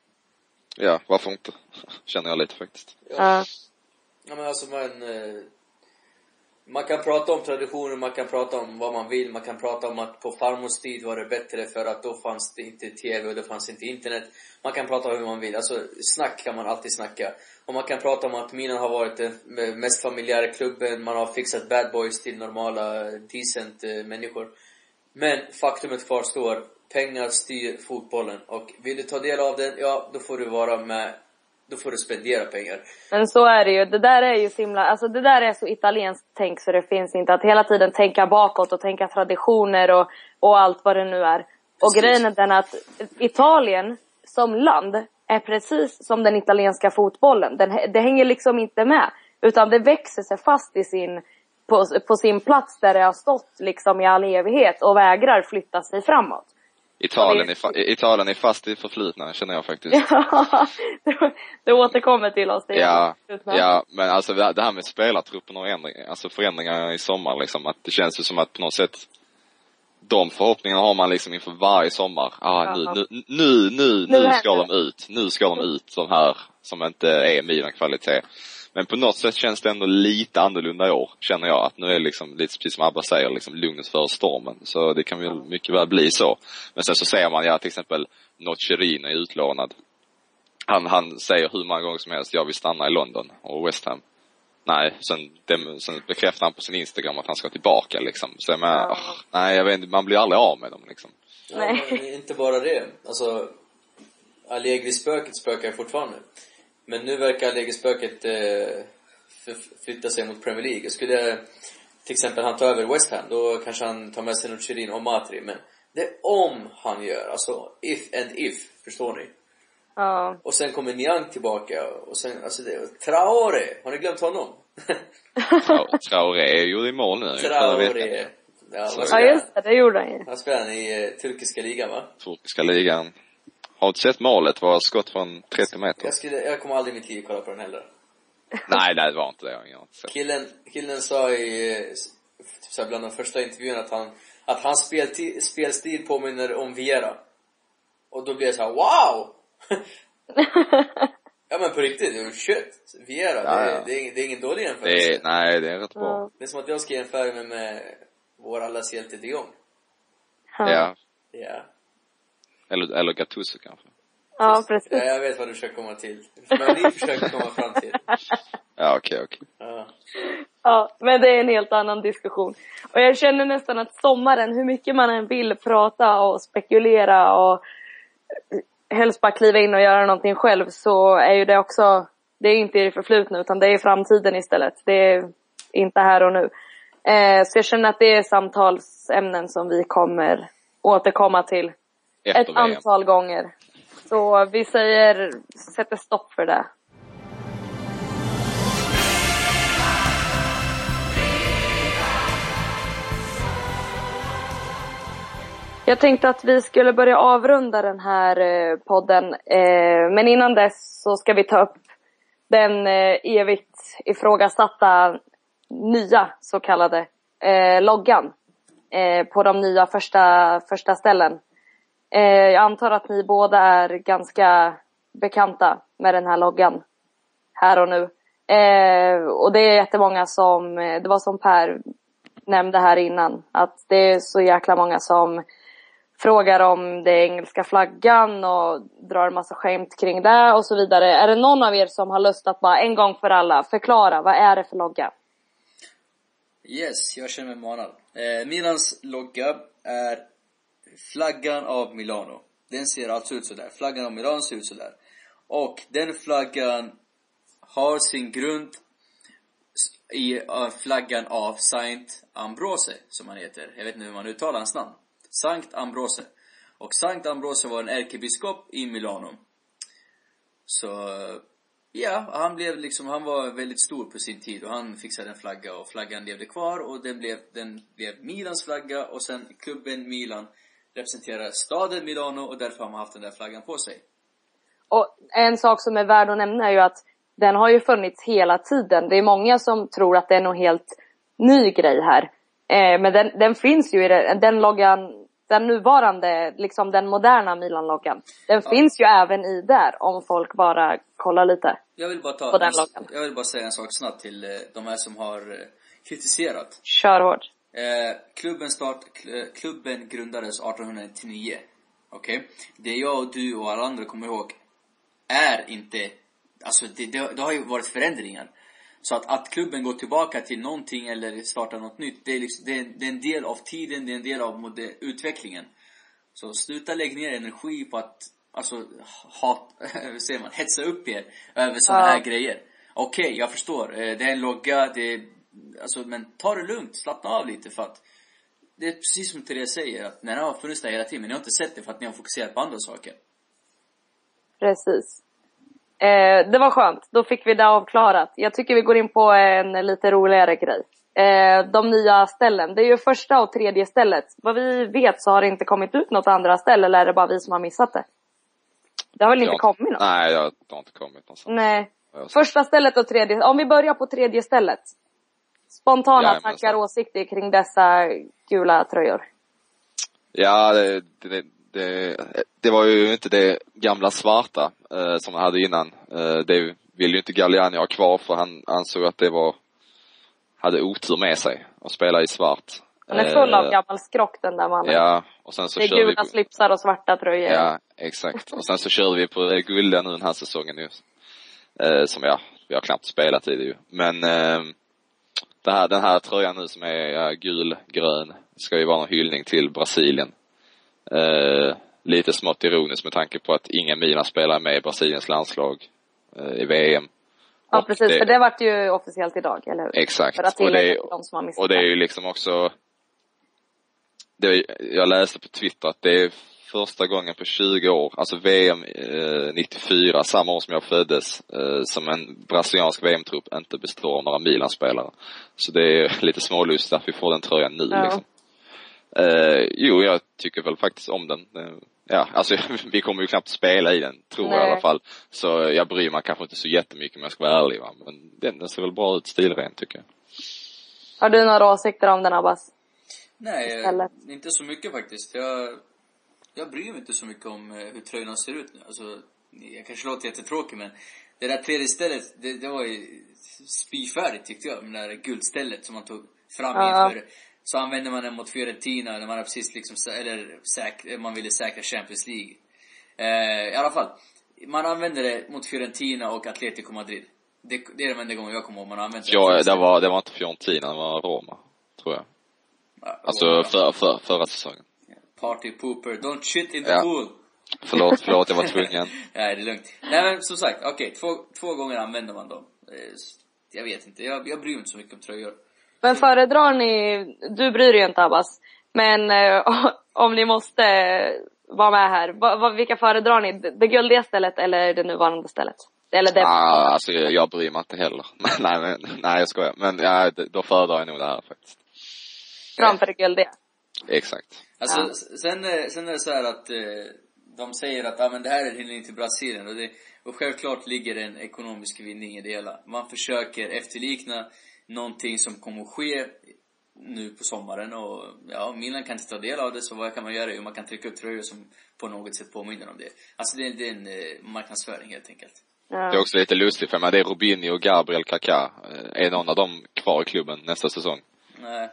Ja, varför inte? <laughs> Känner jag lite faktiskt. Ja. Ja men alltså man, eh, man kan prata om traditioner, man kan prata om vad man vill, man kan prata om att på farmors tid var det bättre för att då fanns det inte TV och då fanns inte internet. Man kan prata om hur man vill, alltså snack kan man alltid snacka. Och man kan prata om att Milan har varit den mest familjära klubben, man har fixat bad boys till normala, decent eh, människor. Men faktumet kvarstår, pengar styr fotbollen och vill du ta del av den, ja då får du vara med, då får du spendera pengar. Men så är det ju. Det där är ju så himla, alltså det där är så italienskt tänk så det finns inte. Att hela tiden tänka bakåt och tänka traditioner och, och allt vad det nu är. Och Precis. grejen är den att Italien som land är precis som den italienska fotbollen. Den, det hänger liksom inte med. Utan det växer sig fast i sin, på, på sin plats där det har stått liksom i all evighet och vägrar flytta sig framåt. Italien är, fa- Italien är fast i förflutna, känner jag faktiskt. Ja, <laughs> det, återkommer till oss. Det Ja, ja, men alltså det här med spelartruppen och ändring, alltså förändringar i sommar liksom, att det känns ju som att på något sätt de förhoppningarna har man liksom inför varje sommar. Ah, nu, nu, nu, nu, Nu ska de ut. Nu ska de ut, de här som inte är Milan-kvalitet. Men på något sätt känns det ändå lite annorlunda i år, känner jag. Att nu är det liksom, lite precis som Abba säger, liksom lugnet före stormen. Så det kan väl mycket väl bli så. Men sen så ser man, ja till exempel, Nocerino är utlånad. Han, han säger hur många gånger som helst, jag vill stanna i London och West Ham. Nej, sen, dem, sen bekräftar han på sin Instagram att han ska tillbaka liksom. Så jag menar, Ja. åh, nej jag vet inte, man blir aldrig av med dem liksom. Ja, Nej. inte bara det. Alltså, Allegri-spöket spökar fortfarande. Men nu verkar Allegri-spöket eh, flytta sig mot Premier League. Skulle till exempel han ta över West Ham, då kanske han tar med sig Nocerin och Matri. Men det är om han gör, alltså if and if, förstår ni? Ja. Och sen kommer Niang tillbaka och sen, alltså det, Traore, har ni glömt honom? Trau- Traoré gjorde i mål nu. Traore. Ja, ja, just det. Det gjorde han ju. Han spelar i eh, turkiska ligan va? Turkiska ligan. Har du sett målet? var skott från 30 meter. Jag skulle, jag kommer aldrig i mitt liv kolla på den heller. Nej, det var inte det. Jag har inte sett. Killen, killen sa i, eh, typ såhär bland de första intervjuerna att han, att hans spelti, spelstil påminner om Viera. Och då blev jag såhär, wow! <laughs> ja men på riktigt, det är shit. Viera, Ja, det, ja. det, är, det är ingen dålig Det jämförelse. är, nej, det är rätt bra. Ja. Det är som att jag ska jämföra mig med vår allas hjälte de Jong. Ja. Ja. Eller, eller Gattuso kanske. Ja, precis. ja. Jag vet vad du försöker komma till. Vad ni försöker komma fram till. <laughs> Ja, okej, okej. Ja. Ja. Men det är en helt annan diskussion. Och jag känner nästan att sommaren, hur mycket man än vill prata och spekulera och helst bara kliva in och göra någonting själv så är ju det också, det är inte i det förflutna utan det är i framtiden istället. Det är inte här och nu. Eh, så jag känner att det är samtalsämnen som vi kommer återkomma till Ett VM. antal gånger. Så vi säger, sätter stopp för det. Jag tänkte att vi skulle börja avrunda den här eh, podden. Eh, men innan dess så ska vi ta upp den eh, evigt ifrågasatta nya så kallade loggan på de nya första, första ställen. Eh, jag antar att ni båda är ganska bekanta med den här loggan här och nu. Eh, och det är jättemånga som, eh, det var som Per nämnde här innan, att det är så jäkla många som frågar om det engelska flaggan och drar en massa skämt kring det och så vidare. Är det någon av er som har lust att bara en gång för alla förklara, vad är det för logga? Yes, jag känner mig manad. Eh, Milans logga är flaggan av Milano. Den ser alltså ut sådär. Flaggan av Milano ser ut sådär. Och den flaggan har sin grund i eh, flaggan av Saint Ambrose, som han heter. Jag vet inte hur man uttalar hans namn. Sankt Ambrose. Och Sankt Ambrose var en ärkebiskop i Milano. Så, ja, han blev liksom, han var väldigt stor på sin tid och han fixade en flagga och flaggan levde kvar och den blev, den blev Milans flagga och sen klubben Milan representerar staden Milano och därför har man haft den där flaggan på sig. Och en sak som är värd att nämna är ju att den har ju funnits hela tiden. Det är många som tror att det är någon helt ny grej här. Eh, men den, den finns ju i det, den loggan, den nuvarande, liksom den moderna Milan-loggan. Den finns ju även i där om folk bara kollar lite. Jag vill bara ta, På den en, loggan. jag vill bara säga en sak snabbt till eh, de här som har eh, kritiserat. Kör hårt. Eh, klubben, start, kl- klubben grundades 1899. Okej? Det jag och du och alla andra kommer ihåg är inte, alltså det, det, det har ju varit förändringar. Så att, att klubben går tillbaka till någonting eller startar något nytt, det är, liksom, det, det är en del av tiden, det är en del av mode, utvecklingen. Så sluta lägga ner energi på att, alltså, hat, <laughs> säger man, hetsa upp er över sådana Ja. här grejer. Okej, jag förstår. Eh, Det är en logga, det är, alltså, men ta det lugnt, slappna av lite för att det är precis som Therese säger, att den har funnits där hela tiden, men ni har inte sett det för att ni har fokuserat på andra saker. Precis. Eh, det var skönt. Då fick vi det avklarat. Jag tycker vi går in på en lite roligare grej. Eh, de nya ställen. Det är ju första och tredje stället. Vad vi vet så har det inte kommit ut något andra ställe eller är det bara vi som har missat det? Det har väl inte Jag- kommit något? Nej, det har inte kommit någonstans. Nej. Första stället och tredje. Om vi börjar på tredje stället. Spontana Jajamensan. tankar och åsikter kring dessa gula tröjor. Ja, det, det, det, det var ju inte det gamla svarta eh, som han hade innan. Eh, det vill ju inte Galliani ha kvar för han ansåg att det var, hade otur med sig att spela i svart. Han är full av Eh, gammal skrock den där mannen. Ja, och sen så det är kör vi gula på, slipsar och svarta tröjor. Ja, exakt. Och sen så körde vi på det guldiga nu den här säsongen ju. Eh, som ja, vi har knappt spelat i det ju. Men eh, det här, den här tröjan nu som är ja, gul, grön, ska ju vara en hyllning till Brasilien. Eh, lite smått ironiskt med tanke på att ingen Milan spelar med i Brasiliens landslag eh, i VM. Ja Och precis, för det vart ju officiellt idag, eller hur? Exakt. Att och, det, till de som har missat och det är ju liksom också det, jag läste på Twitter att det är första gången på 20 år, alltså VM eh, 94, samma år som jag föddes, eh, som en brasiliansk VM-trupp inte består av några Milan-spelare. Så det är <laughs> lite smålustigt att vi får den tröjan nu Ja. liksom. Eh, jo, jag tycker väl faktiskt om den. Eh, Ja, alltså <laughs> vi kommer ju knappt spela i den, tror jag i Nej. alla fall. Så jag bryr mig kanske inte så jättemycket om jag ska vara ärlig va. Men den, den ser väl bra ut stilren tycker jag. Har du några åsikter om den Abbas? Nej, Istället. inte så mycket faktiskt. Jag, jag bryr mig inte så mycket om eh, hur tröjorna ser ut nu. Alltså, jag kanske låter jättetråkig men det där tredje stället, det, det var ju spyfärdigt tyckte jag. Det där guldstället som man tog fram Ja. inför. Så använde man den mot Fiorentina när man har precis liksom, eller säk, man ville säkra Champions League. Eh, I alla fall. Man använde det mot Fiorentina och Atletico Madrid. Det, det är den enda gången jag kommer ihåg man har använt Ja, det var, det var inte Fiorentina, det var Roma. Tror jag. Ja, Alltså Roma. för, för, förra säsongen. Party pooper, don't shit in the Ja. pool. Förlåt, förlåt, jag var <laughs> tvungen. Nej, det är lugnt. Nej men som sagt, okej, två, två gånger använder man dem. Eh, Jag vet inte, jag, jag bryr mig inte så mycket om tröjor. Men föredrar ni, du bryr dig ju inte Abbas, men eh, <laughs> om ni måste vara med här, vilka föredrar ni? Det guldiga stället eller det nuvarande stället? Eller det? Ah, alltså jag, jag bryr mig inte heller. <laughs> nej, men, nej jag skojar. Men ja, då föredrar jag nog det här faktiskt. Framför det guldiga? Exakt. Alltså, Ja. sen, eh, sen är det så här att eh, de säger att ah, men det här är en hyllning till Brasilien och, det, och självklart ligger det en ekonomisk vinning i det hela. Man försöker efterlikna någonting som kommer att ske nu på sommaren och ja, Milan kan inte ta del av det så vad kan man göra? Jo, man kan trycka upp tröjor som på något sätt påminner om det. Alltså det, är- det är en eh, marknadsföring helt enkelt. Det är Ja. också lite lustigt för mig. Det är Rubinho och Gabriel Kaká. Är någon av dem kvar i klubben nästa säsong? Nej.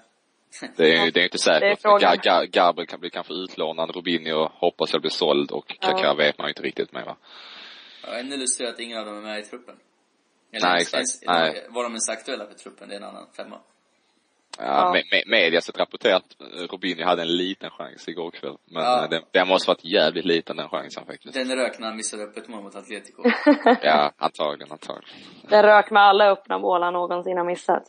Det är, det är inte är säkert. Ga, Gabriel kan bli kanske utlånad. Rubinho hoppas jag blir såld och Kaká Ja. vet man ju inte riktigt med va. Ja, ännu lustigare att ingen av dem är med i truppen. Eller Nej, exakt. ens- Nej. Var de ens aktuella för truppen, det är en annan femma. Ja, Ja. Me, me, media sett rapporterat att Rubinho hade en liten chans igår kväll. Men Ja. eh, den, den måste varit jävligt liten den chansen faktiskt. Den rök när han missade öppet mål mot Atletico. Ja, antagligen, antagligen. Den rök med alla öppna mål han någonsin har missat.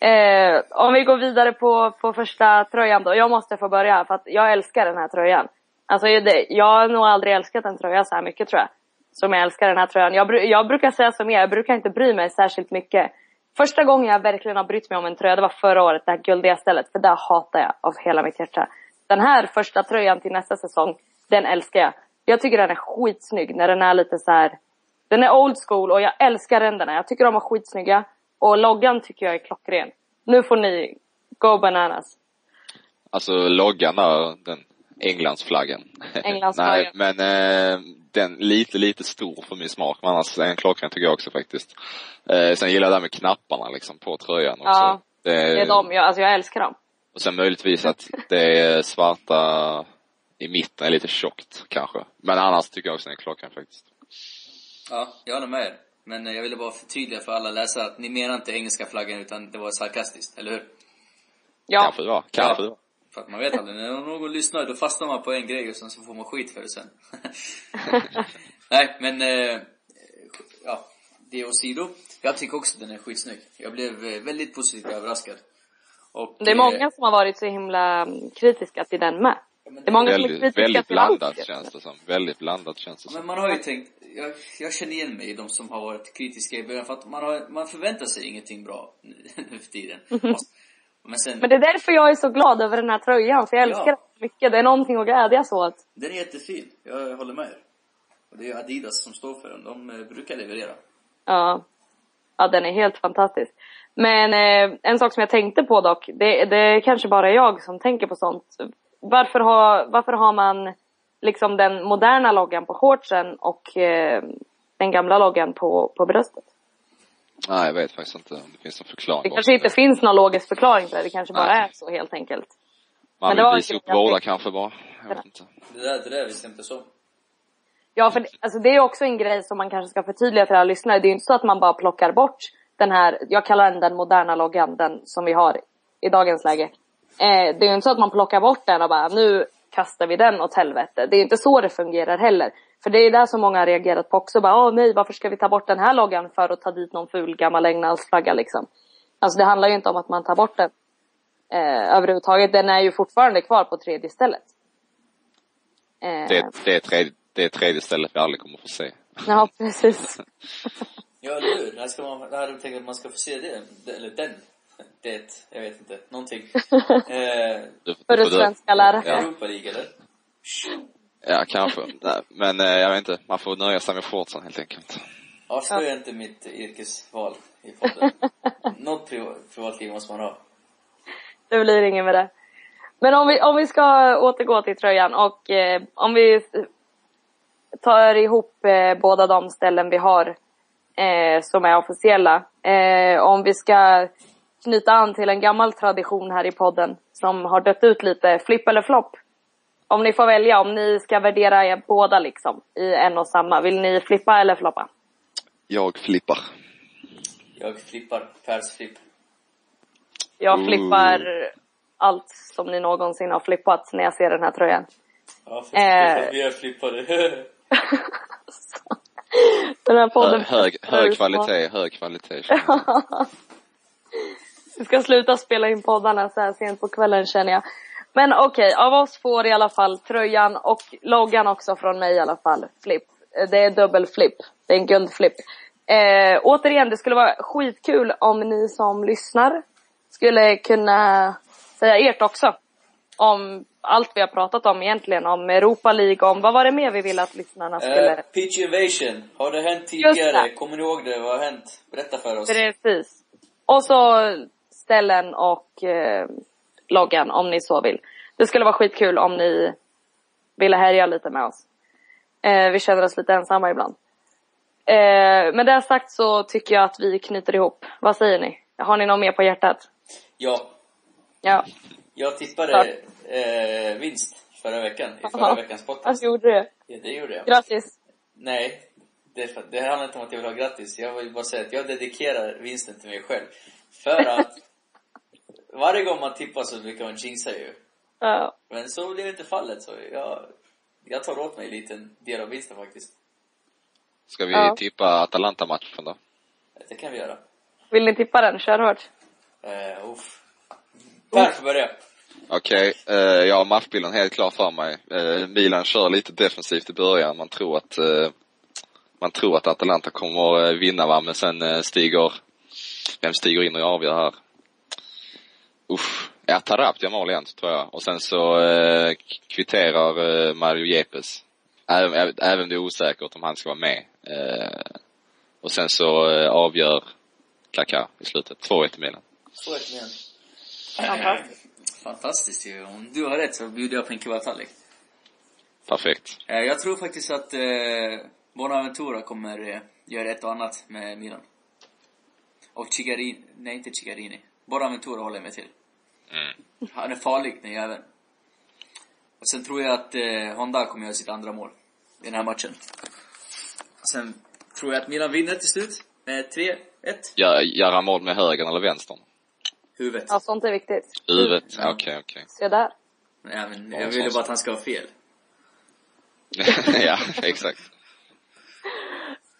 Eh, om vi går vidare på, på första tröjan då. Jag måste få börja för att jag älskar den här tröjan. Alltså det, jag har nog aldrig älskat en tröja så här mycket tror jag. Som jag älskar den här tröjan. Jag, jag brukar säga som er, jag brukar inte bry mig särskilt mycket. Första gången jag verkligen har brytt mig om en tröja, det var förra året, det här guldiga stället. För där hatar jag av hela mitt hjärta. Den här första tröjan till nästa säsong, den älskar jag. Jag tycker den är skitsnygg när den är lite så här. Den är old school och jag älskar ränderna. Jag tycker de är skitsnygga. Och loggan tycker jag är klockren. Nu får ni go bananas. Alltså loggan där, den Englandsflaggan. Englandsflaggan. <laughs> Nej, men eh, den lite, lite stor för min smak. Men annars är den klockren tycker jag också faktiskt. Eh, sen gillar jag det här med knapparna liksom på tröjan också. Ja, det, Det är de, jag, alltså jag älskar dem. Och sen möjligtvis att det är svarta i mitten är lite tjockt kanske. Men annars tycker jag också den är klockren faktiskt. Ja, jag håller med. Men eh, jag ville bara förtydliga för alla läsare att ni menar inte engelska flaggan utan det var sarkastiskt, eller hur? Ja, Kanske det var. Kanske det var. För att man vet aldrig, när någon lyssnar då fastnar man på en grej och sen så får man skit för det sen. <laughs> Nej, men eh, ja, det åsido. Jag tycker också den är skitsnygg. Jag blev eh, väldigt positivt överraskad. Och, det är många som har varit så himla mm, kritiska till den med. Det är många som är Väldigt, kritiska väldigt blandat känns det som. Väldigt blandat känns det som. Men man har ju tänkt, jag, jag känner igen mig i de som har varit kritiska i början för att man, har, man förväntar sig ingenting bra nu, <laughs> för tiden. <laughs> Men sen, Men det är därför jag är så glad över den här tröjan, för jag älskar Ja. den så mycket. Det är någonting att glädjas åt. den är jättefin. Jag håller med er. Och det är Adidas som står för den. De eh, brukar leverera. Ja. Ja, den är helt fantastisk. Men eh, en sak som jag tänkte på dock, det, det är kanske bara jag som tänker på sånt. Varför har, varför har man liksom den moderna loggan på shortsen och eh, den gamla loggan på, på bröstet? Nej, jag vet faktiskt inte om det finns någon förklaring. Det kanske inte finns någon logisk förklaring på det, det kanske bara Nej. är så helt enkelt. Man men det vill visa upp båda kanske bara. Jag vet inte. Det där, det där visste inte så. Ja, för det, alltså det är också en grej som man kanske ska förtydliga för alla lyssnare. Det är ju inte så att man bara plockar bort den här, jag kallar den den moderna loggan, den som vi har i dagens läge. Eh, det är ju inte så att man plockar bort den och bara, nu kastar vi den åt helvete. Det är inte så det fungerar heller. För det är det som många har reagerat på också. Bara, Åh nej, varför ska vi ta bort den här loggan för att ta dit någon ful gammal Englandsflagga liksom. Alltså det handlar ju inte om att man tar bort den eh, överhuvudtaget. Den är ju fortfarande kvar på tredje stället. Eh, Det, det, är tredje, det är tredje stället vi aldrig kommer få se. Ja, precis. <laughs> Ja, eller hur? Här, ska man, här hade du tänkt att man ska få se det. det eller den. <laughs> Det, jag vet inte. Någonting. <laughs> Eh, Du, För du svenska lärare. Ja. Europa League, eller? Ja, kanske. Nej, men eh, jag vet inte. Man får nöja sig med shortsen helt enkelt. Avslöja inte mitt yrkesval i podden. <laughs> Något privat, privatliv måste man ha. Det blir inget med det. Men om vi, om vi ska återgå till tröjan och eh, om vi tar ihop eh, båda de ställen vi har eh, som är officiella. Eh, om vi ska knyta an till en gammal tradition här i podden som har dött ut lite, flipp eller flopp. Om ni får välja, om ni ska värdera er båda liksom i en och samma. Vill ni flippa eller floppa? Jag flippar. Jag flippar. Pers flipp. Jag Ooh. flippar allt som ni någonsin har flippat när jag ser den här tröjan. Ja, för Eh. vi är flippade. Den här podden... Hö, hög, hög kvalitet, hög kvalitet. <laughs> Vi ska sluta spela in poddarna så här sent på kvällen känner jag. Men okej, av oss får i alla fall tröjan och loggan också från mig i alla fall. Flip. Eh, Det är dubbelflip. Det är en guldflip. Eh, återigen, det skulle vara skitkul om ni som lyssnar skulle kunna säga ert också. Om allt vi har pratat om egentligen. Om Europa League, om vad var det mer vi ville att lyssnarna skulle... Eh, Pitch Invasion. Har det hänt tidigare? Kommer ni ihåg det? Vad har hänt? Berätta för oss. Precis. Och så ställen och eh, loggan om ni så vill. Det skulle vara skitkul om ni ville härja lite med oss. Eh, vi känner oss lite ensamma ibland. Eh, med det sagt så tycker jag att vi knyter ihop. Vad säger ni? Har ni något mer på hjärtat? Ja. Ja. Jag tippade eh, vinst förra veckan. I förra Aha. veckans podcast. Alltså gjorde du? Ja, det gjorde jag. Grattis. Nej. Det, det handlar inte om att jag vill ha grattis. Jag vill bara säga att jag dedikerar vinsten till mig själv. För <laughs> att varje gång man tippar så brukar man jinxa ju. Ja. Men så blir inte fallet. Så jag, jag tar åt mig en liten del av vinsten faktiskt. Ska vi Ja. tippa Atalanta-matchen då? Det kan vi göra. Vill ni tippa den? Kör hårt. Uh, uff. Per får börja. Okej, eh, jag har matchbilden helt klar för mig. Eh, Milan kör lite defensivt i början. Man tror att, eh, man tror att Atalanta kommer eh, vinna va, men sen eh, stiger, vem stiger in och avgör här? Usch. Ja, Tarap gör mål igen, tror jag. Och sen så eh, kvitterar eh, Mario Jepes. Även, även- om det är osäkert om han ska vara med. Eh, och sen så eh, avgör Kaká i slutet. 2-1 till Milan. Så ett igen. Fantastiskt. Fantastiskt ju. Om du har rätt så bjuder jag på en kebabtallrik. Perfekt. Eh, Jag tror faktiskt att eh, Bonaventura kommer eh, göra ett och annat med Milan. Och Chigarini, nej inte Chigarini. Bonaventura håller jag mig till. Mm. Han är farlig den jäveln. Och sen tror jag att eh, Honda kommer göra sitt andra mål i den här matchen. Sen tror jag att Milan vinner till slut med 3-1. Gör, gör han mål med högern eller vänstern? Huvudet. Ja, sånt är viktigt. Huvudet? Ja. Okej, okej. Se där. Nej men Ja, jag vill ju så- bara att han ska ha fel. <laughs> ja, exakt. <laughs>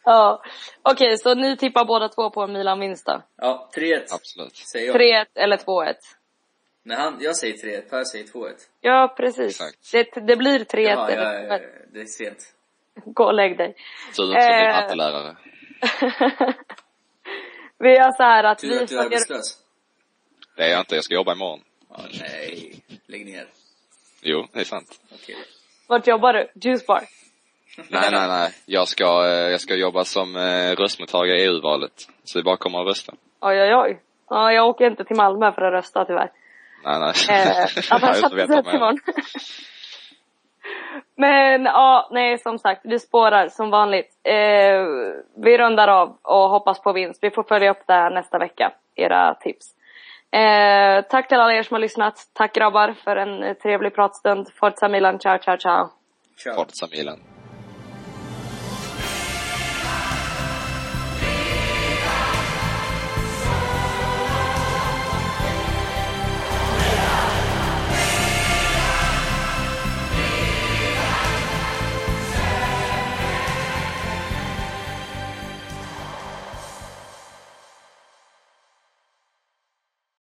Ja. Okej, så ni tippar båda två på en Milan-vinst då? Ja, 3-1 Absolut. säger jag. 3-1 eller 2-1? Nej, han, jag säger 3-1, Per säger 2-1. Ja, precis. Det, det blir 3-1 Jaha, eller 2-1. det är sent. Gå och lägg dig. Tur blir Eh. mattelärare. <laughs> vi gör så här att Tur vi att du är följer... arbetslös. Det är jag inte, jag ska jobba imorgon. Ja, nej, lägg ner. Jo, det är sant. Okej. Vart jobbar du? Juice bar? <laughs> Nej, nej, nej. Jag ska, eh, jag ska jobba som eh, röstmottagare i EU-valet. Så det är bara att komma och rösta. Oj, oj, oj. Ja, jag åker inte till Malmö för att rösta tyvärr. Nej, nej. Eh, sett mer. imorgon. Men ja, nej som sagt, vi spårar som vanligt. Eh, vi rundar av och hoppas på vinst. Vi får följa upp det här nästa vecka, era tips. Eh, tack till alla er som har lyssnat. Tack grabbar för en eh, trevlig pratstund. Forza Milan, ciao ciao ciao. Ciao. Forza Milan.